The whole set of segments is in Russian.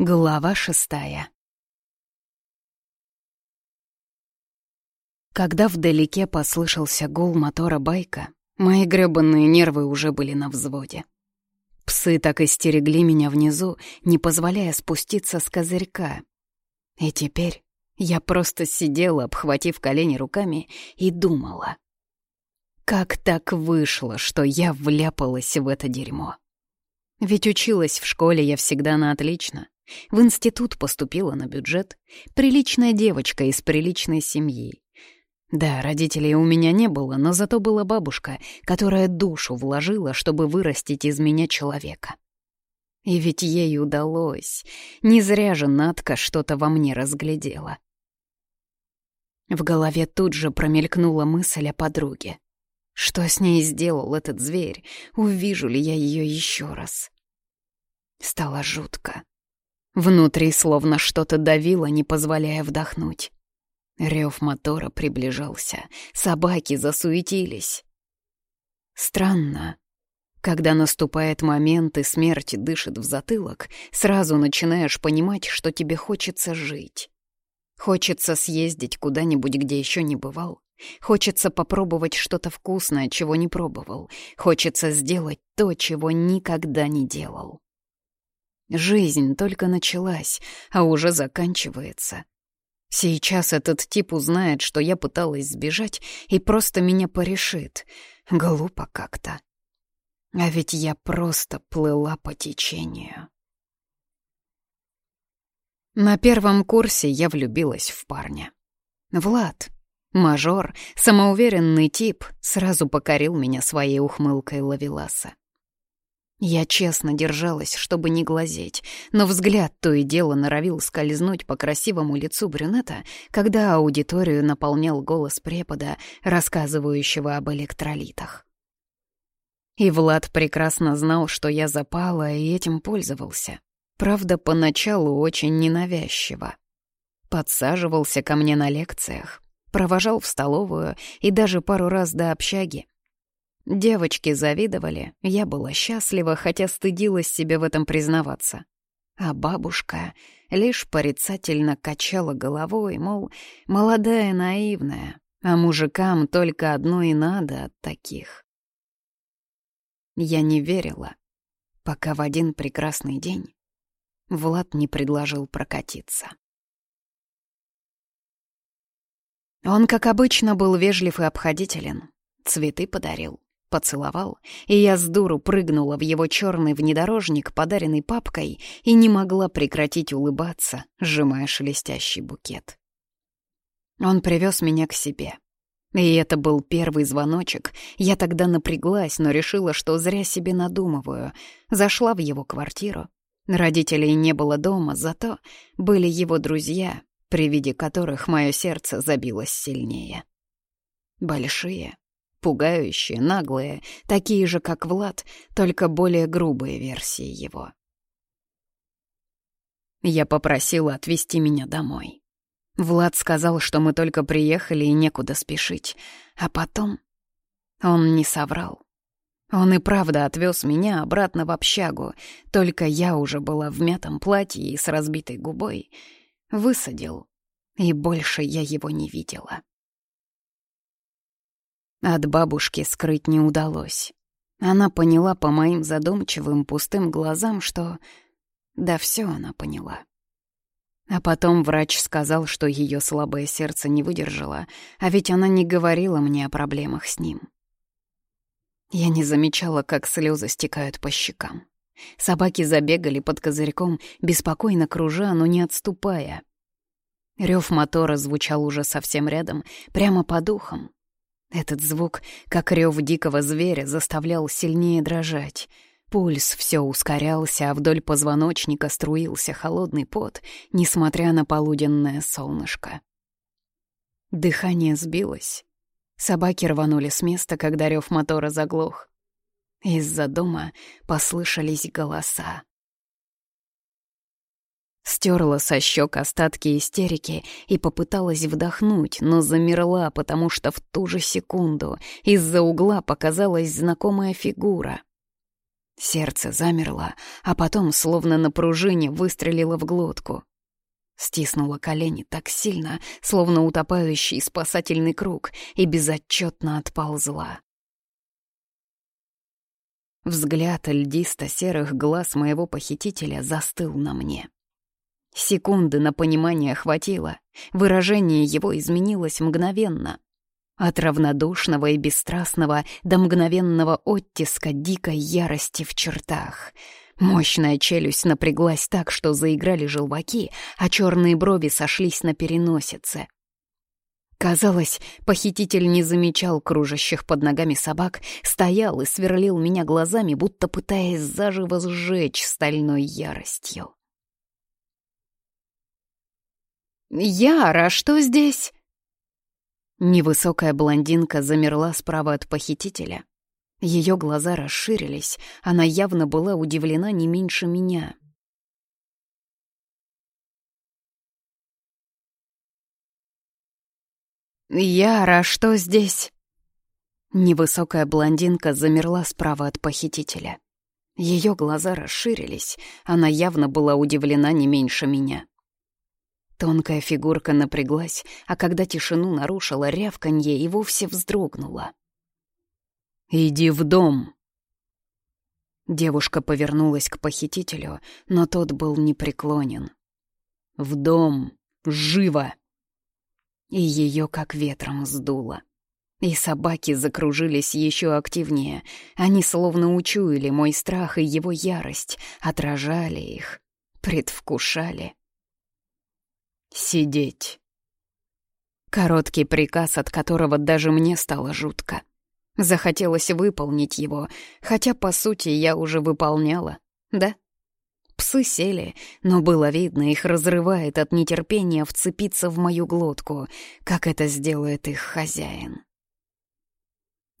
Глава шестая Когда вдалеке послышался гул мотора байка, мои грёбаные нервы уже были на взводе. Псы так и стерегли меня внизу, не позволяя спуститься с козырька. И теперь я просто сидела, обхватив колени руками, и думала. Как так вышло, что я вляпалась в это дерьмо? Ведь училась в школе я всегда на отлично. В институт поступила на бюджет. Приличная девочка из приличной семьи. Да, родителей у меня не было, но зато была бабушка, которая душу вложила, чтобы вырастить из меня человека. И ведь ей удалось. Не зря же Натка что-то во мне разглядела. В голове тут же промелькнула мысль о подруге. Что с ней сделал этот зверь? Увижу ли я ее еще раз? Стало жутко. Внутри словно что-то давило, не позволяя вдохнуть. Рев мотора приближался, собаки засуетились. Странно. Когда наступает момент и смерть дышит в затылок, сразу начинаешь понимать, что тебе хочется жить. Хочется съездить куда-нибудь, где еще не бывал. Хочется попробовать что-то вкусное, чего не пробовал. Хочется сделать то, чего никогда не делал. Жизнь только началась, а уже заканчивается. Сейчас этот тип узнает, что я пыталась сбежать, и просто меня порешит. Глупо как-то. А ведь я просто плыла по течению. На первом курсе я влюбилась в парня. Влад, мажор, самоуверенный тип, сразу покорил меня своей ухмылкой лавеласа. Я честно держалась, чтобы не глазеть, но взгляд то и дело норовил скользнуть по красивому лицу брюнета, когда аудиторию наполнял голос препода, рассказывающего об электролитах. И Влад прекрасно знал, что я запала, и этим пользовался. Правда, поначалу очень ненавязчиво. Подсаживался ко мне на лекциях, провожал в столовую и даже пару раз до общаги, Девочки завидовали, я была счастлива, хотя стыдилась себе в этом признаваться. А бабушка лишь порицательно качала головой, мол, молодая, наивная, а мужикам только одно и надо от таких. Я не верила, пока в один прекрасный день Влад не предложил прокатиться. Он, как обычно, был вежлив и обходителен, цветы подарил. Поцеловал, и я с дуру прыгнула в его черный внедорожник, подаренный папкой, и не могла прекратить улыбаться, сжимая шелестящий букет. Он привез меня к себе. И это был первый звоночек. Я тогда напряглась, но решила, что зря себе надумываю. Зашла в его квартиру. Родителей не было дома, зато были его друзья, при виде которых мое сердце забилось сильнее. Большие, Пугающие, наглые, такие же, как Влад, только более грубые версии его. Я попросила отвезти меня домой. Влад сказал, что мы только приехали и некуда спешить. А потом он не соврал. Он и правда отвез меня обратно в общагу, только я уже была в мятом платье и с разбитой губой. Высадил, и больше я его не видела. От бабушки скрыть не удалось. Она поняла по моим задумчивым пустым глазам, что... Да все она поняла. А потом врач сказал, что ее слабое сердце не выдержало, а ведь она не говорила мне о проблемах с ним. Я не замечала, как слезы стекают по щекам. Собаки забегали под козырьком, беспокойно кружа, но не отступая. Рев мотора звучал уже совсем рядом, прямо по духам. Этот звук, как рев дикого зверя, заставлял сильнее дрожать. Пульс все ускорялся, а вдоль позвоночника струился холодный пот, несмотря на полуденное солнышко. Дыхание сбилось. Собаки рванули с места, когда рев мотора заглох. Из-за дома послышались голоса. Стерла со щек остатки истерики и попыталась вдохнуть, но замерла, потому что в ту же секунду из-за угла показалась знакомая фигура. Сердце замерло, а потом, словно на пружине, выстрелило в глотку. Стиснула колени так сильно, словно утопающий спасательный круг, и безотчетно отползла. Взгляд льдисто-серых глаз моего похитителя застыл на мне. Секунды на понимание хватило, выражение его изменилось мгновенно. От равнодушного и бесстрастного до мгновенного оттиска дикой ярости в чертах. Мощная челюсть напряглась так, что заиграли желваки, а черные брови сошлись на переносице. Казалось, похититель не замечал кружащих под ногами собак, стоял и сверлил меня глазами, будто пытаясь заживо сжечь стальной яростью. «Яра, что здесь?» Невысокая блондинка замерла справа от похитителя. Ее глаза расширились, она явно была удивлена не меньше меня. «Яра, что здесь?» Невысокая блондинка замерла справа от похитителя. Ее глаза расширились, она явно была удивлена не меньше меня. Тонкая фигурка напряглась, а когда тишину нарушила рявканье и вовсе вздрогнула. «Иди в дом!» Девушка повернулась к похитителю, но тот был непреклонен. «В дом! Живо!» И ее как ветром сдуло. И собаки закружились еще активнее. Они словно учуяли мой страх и его ярость, отражали их, предвкушали. Сидеть. Короткий приказ, от которого даже мне стало жутко. Захотелось выполнить его, хотя, по сути, я уже выполняла, да? Псы сели, но было видно, их разрывает от нетерпения вцепиться в мою глотку, как это сделает их хозяин.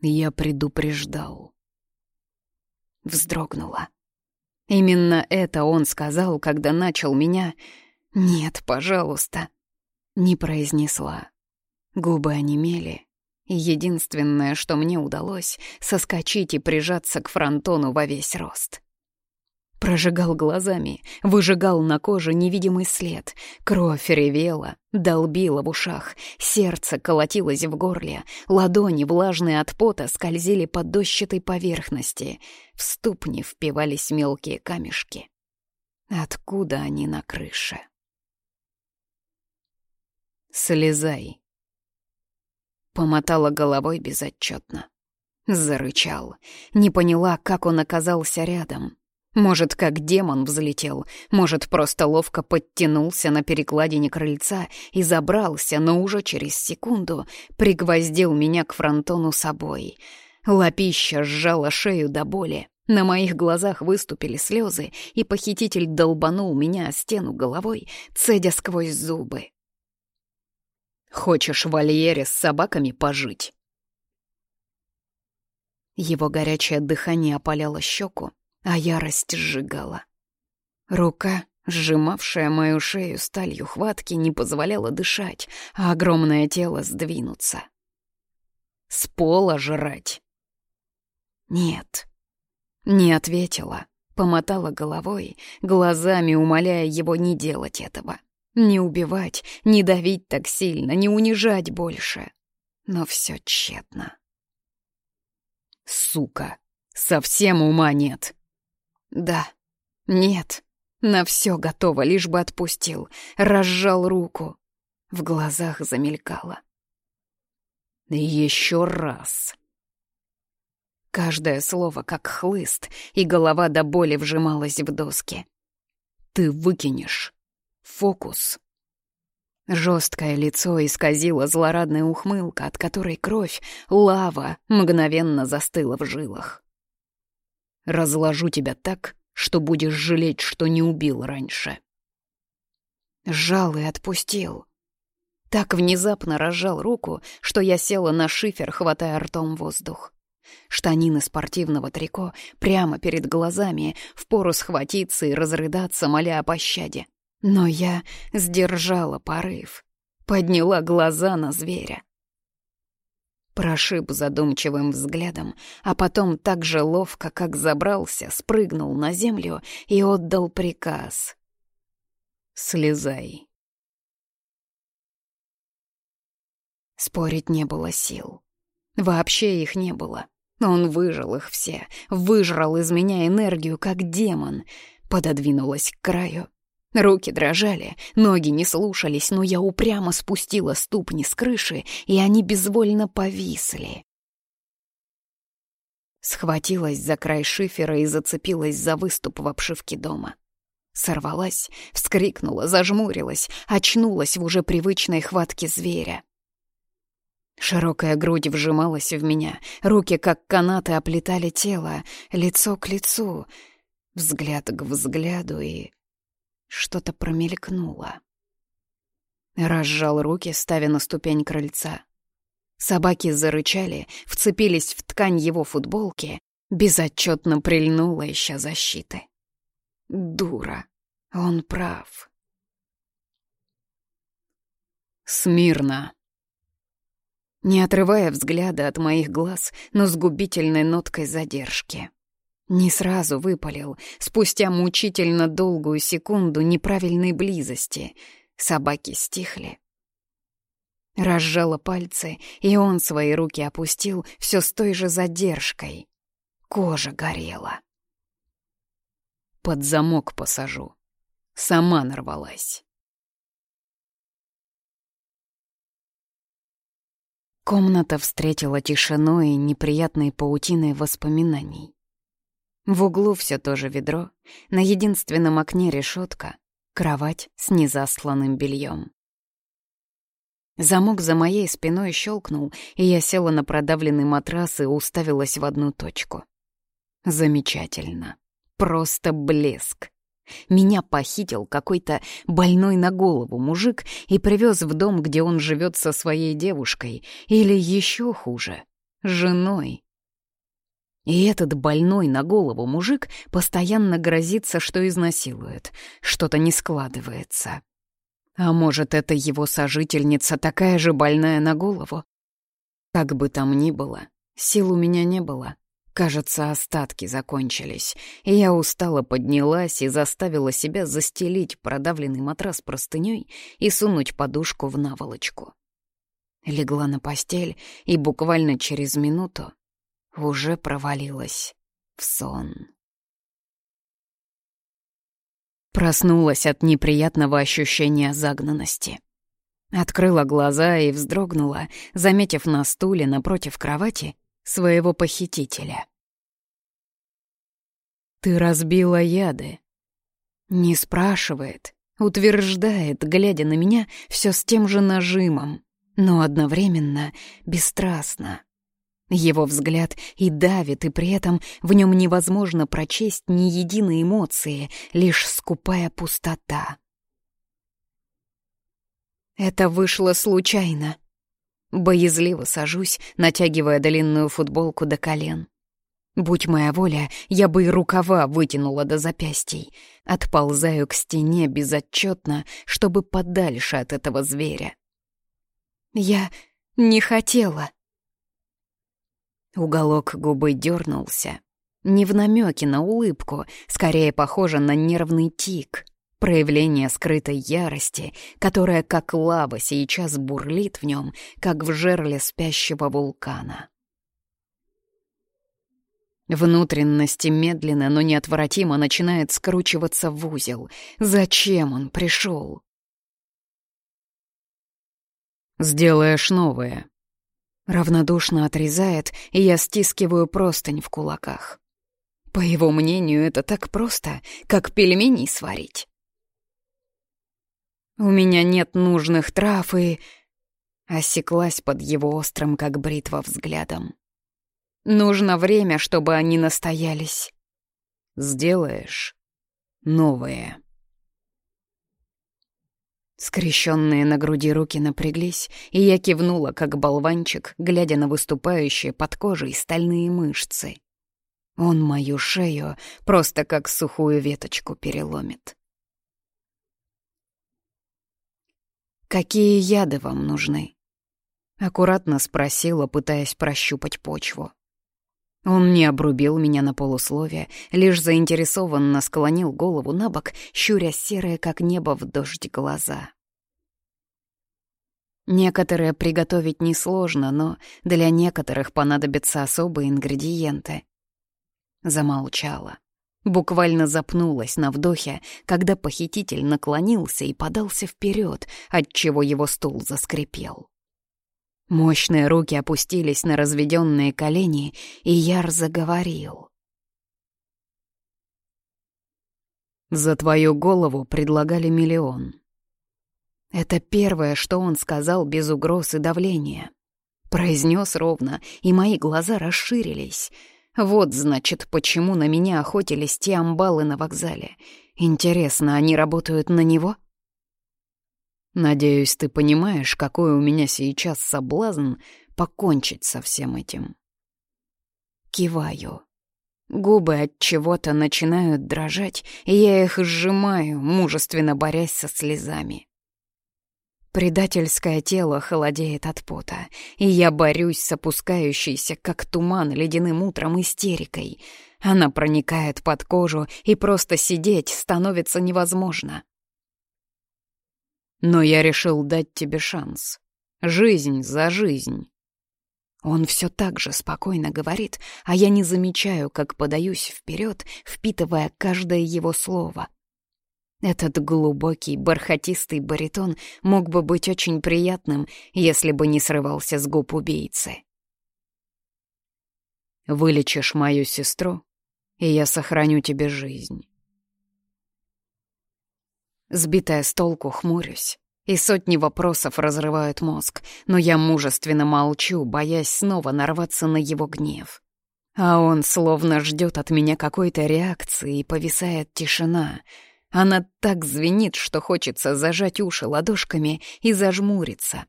Я предупреждал. Вздрогнула. Именно это он сказал, когда начал меня «Нет, пожалуйста», — не произнесла. Губы онемели, и единственное, что мне удалось, соскочить и прижаться к фронтону во весь рост. Прожигал глазами, выжигал на коже невидимый след. Кровь ревела, долбила в ушах, сердце колотилось в горле, ладони, влажные от пота, скользили по дощатой поверхности, в ступни впивались мелкие камешки. Откуда они на крыше? «Слезай!» Помотала головой безотчетно. Зарычал. Не поняла, как он оказался рядом. Может, как демон взлетел, может, просто ловко подтянулся на перекладине крыльца и забрался, но уже через секунду пригвоздил меня к фронтону собой. Лапища сжала шею до боли. На моих глазах выступили слезы, и похититель долбанул меня о стену головой, цедя сквозь зубы. Хочешь в вольере с собаками пожить?» Его горячее дыхание опаляло щеку, а ярость сжигала. Рука, сжимавшая мою шею сталью хватки, не позволяла дышать, а огромное тело сдвинуться. «С пола жрать!» «Нет». Не ответила, помотала головой, глазами умоляя его не делать этого. Не убивать, не давить так сильно, не унижать больше. Но все тщетно. Сука, совсем ума нет. Да, нет, на все готово, лишь бы отпустил, разжал руку. В глазах замелькало. Еще раз. Каждое слово как хлыст, и голова до боли вжималась в доски. Ты выкинешь Фокус. Жесткое лицо исказило злорадная ухмылка, от которой кровь, лава, мгновенно застыла в жилах. «Разложу тебя так, что будешь жалеть, что не убил раньше». Сжал и отпустил. Так внезапно разжал руку, что я села на шифер, хватая ртом воздух. Штанины спортивного трико прямо перед глазами, впору схватиться и разрыдаться, моля о пощаде. Но я сдержала порыв, подняла глаза на зверя. Прошиб задумчивым взглядом, а потом так же ловко, как забрался, спрыгнул на землю и отдал приказ. «Слезай». Спорить не было сил. Вообще их не было. Он выжил их все, выжрал из меня энергию, как демон. Пододвинулась к краю. Руки дрожали, ноги не слушались, но я упрямо спустила ступни с крыши, и они безвольно повисли. Схватилась за край шифера и зацепилась за выступ в обшивке дома. Сорвалась, вскрикнула, зажмурилась, очнулась в уже привычной хватке зверя. Широкая грудь вжималась в меня, руки, как канаты, оплетали тело, лицо к лицу, взгляд к взгляду, и что-то промелькнуло. Разжал руки, ставя на ступень крыльца. Собаки зарычали, вцепились в ткань его футболки, безотчетно прильнула, ища защиты. Дура, он прав. «Смирно!» не отрывая взгляда от моих глаз, но с губительной ноткой задержки. Не сразу выпалил, спустя мучительно долгую секунду неправильной близости. Собаки стихли. Разжала пальцы, и он свои руки опустил все с той же задержкой. Кожа горела. Под замок посажу. Сама нарвалась. Комната встретила тишиной и неприятной паутиной воспоминаний. В углу все то же ведро, на единственном окне решетка, кровать с незасланным бельем. Замок за моей спиной щелкнул, и я села на продавленный матрас и уставилась в одну точку. Замечательно. Просто блеск. Меня похитил какой-то больной на голову мужик и привез в дом, где он живет со своей девушкой, или еще хуже — женой. И этот больной на голову мужик постоянно грозится, что изнасилует, что-то не складывается. А может, это его сожительница такая же больная на голову? Как бы там ни было, сил у меня не было, Кажется, остатки закончились, и я устало поднялась и заставила себя застелить продавленный матрас простыней и сунуть подушку в наволочку. Легла на постель и буквально через минуту уже провалилась в сон. Проснулась от неприятного ощущения загнанности. Открыла глаза и вздрогнула, заметив на стуле напротив кровати своего похитителя. «Ты разбила яды». Не спрашивает, утверждает, глядя на меня все с тем же нажимом, но одновременно бесстрастно. Его взгляд и давит, и при этом в нем невозможно прочесть ни единой эмоции, лишь скупая пустота. Это вышло случайно. Боязливо сажусь, натягивая длинную футболку до колен. Будь моя воля, я бы и рукава вытянула до запястий. Отползаю к стене безотчетно, чтобы подальше от этого зверя. Я не хотела. Уголок губы дернулся. Не в намеке на улыбку, скорее похоже на нервный тик — Проявление скрытой ярости, которая как лава сейчас бурлит в нем, как в жерле спящего вулкана. Внутренности медленно, но неотвратимо начинает скручиваться в узел. Зачем он пришел? «Сделаешь новое». Равнодушно отрезает, и я стискиваю простынь в кулаках. По его мнению, это так просто, как пельмени сварить. У меня нет нужных трав и... Осеклась под его острым, как бритва, взглядом. Нужно время, чтобы они настоялись. Сделаешь новое. Скрещенные на груди руки напряглись, и я кивнула, как болванчик, глядя на выступающие под кожей стальные мышцы. Он мою шею просто как сухую веточку переломит. Какие яды вам нужны? Аккуратно спросила, пытаясь прощупать почву. Он не обрубил меня на полусловие, лишь заинтересованно склонил голову на бок, щуря серые, как небо в дождь, глаза. Некоторые приготовить несложно, но для некоторых понадобятся особые ингредиенты. Замолчала. Буквально запнулась на вдохе, когда похититель наклонился и подался вперед, отчего его стул заскрипел. Мощные руки опустились на разведенные колени, и Яр заговорил. «За твою голову предлагали миллион. Это первое, что он сказал без угроз и давления. Произнес ровно, и мои глаза расширились. Вот, значит, почему на меня охотились те амбалы на вокзале. Интересно, они работают на него?» Надеюсь, ты понимаешь, какой у меня сейчас соблазн покончить со всем этим. Киваю. Губы от чего-то начинают дрожать, и я их сжимаю, мужественно борясь со слезами. Предательское тело холодеет от пота, и я борюсь с опускающейся, как туман, ледяным утром истерикой. Она проникает под кожу, и просто сидеть становится невозможно. Но я решил дать тебе шанс. Жизнь за жизнь. Он все так же спокойно говорит, а я не замечаю, как подаюсь вперед, впитывая каждое его слово. Этот глубокий, бархатистый баритон мог бы быть очень приятным, если бы не срывался с губ убийцы. «Вылечишь мою сестру, и я сохраню тебе жизнь. Сбитая с толку, хмурюсь. И сотни вопросов разрывают мозг, но я мужественно молчу, боясь снова нарваться на его гнев. А он словно ждет от меня какой-то реакции, и повисает тишина. Она так звенит, что хочется зажать уши ладошками и зажмуриться.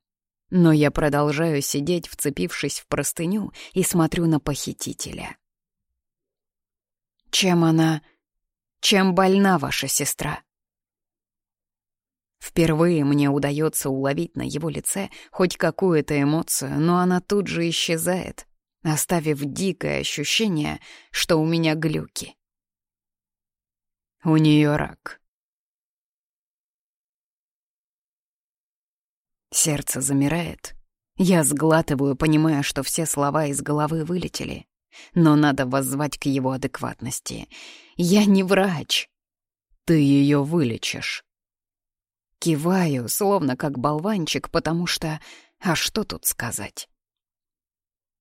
Но я продолжаю сидеть, вцепившись в простыню, и смотрю на похитителя. «Чем она... чем больна ваша сестра?» Впервые мне удается уловить на его лице хоть какую-то эмоцию, но она тут же исчезает, оставив дикое ощущение, что у меня глюки. У нее рак. Сердце замирает. Я сглатываю, понимая, что все слова из головы вылетели. Но надо воззвать к его адекватности. Я не врач. Ты ее вылечишь. Киваю, словно как болванчик, потому что... А что тут сказать?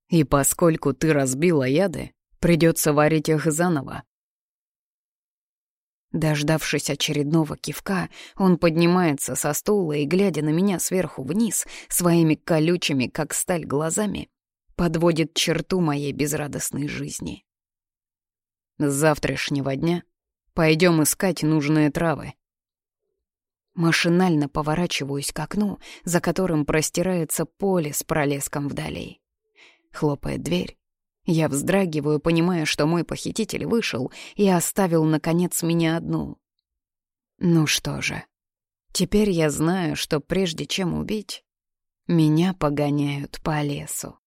И поскольку ты разбила яды, придется варить их заново. Дождавшись очередного кивка, он поднимается со стула и, глядя на меня сверху вниз, своими колючими, как сталь, глазами, подводит черту моей безрадостной жизни. С завтрашнего дня пойдем искать нужные травы. Машинально поворачиваюсь к окну, за которым простирается поле с пролеском вдали. Хлопает дверь. Я вздрагиваю, понимая, что мой похититель вышел и оставил, наконец, меня одну. Ну что же, теперь я знаю, что прежде чем убить, меня погоняют по лесу.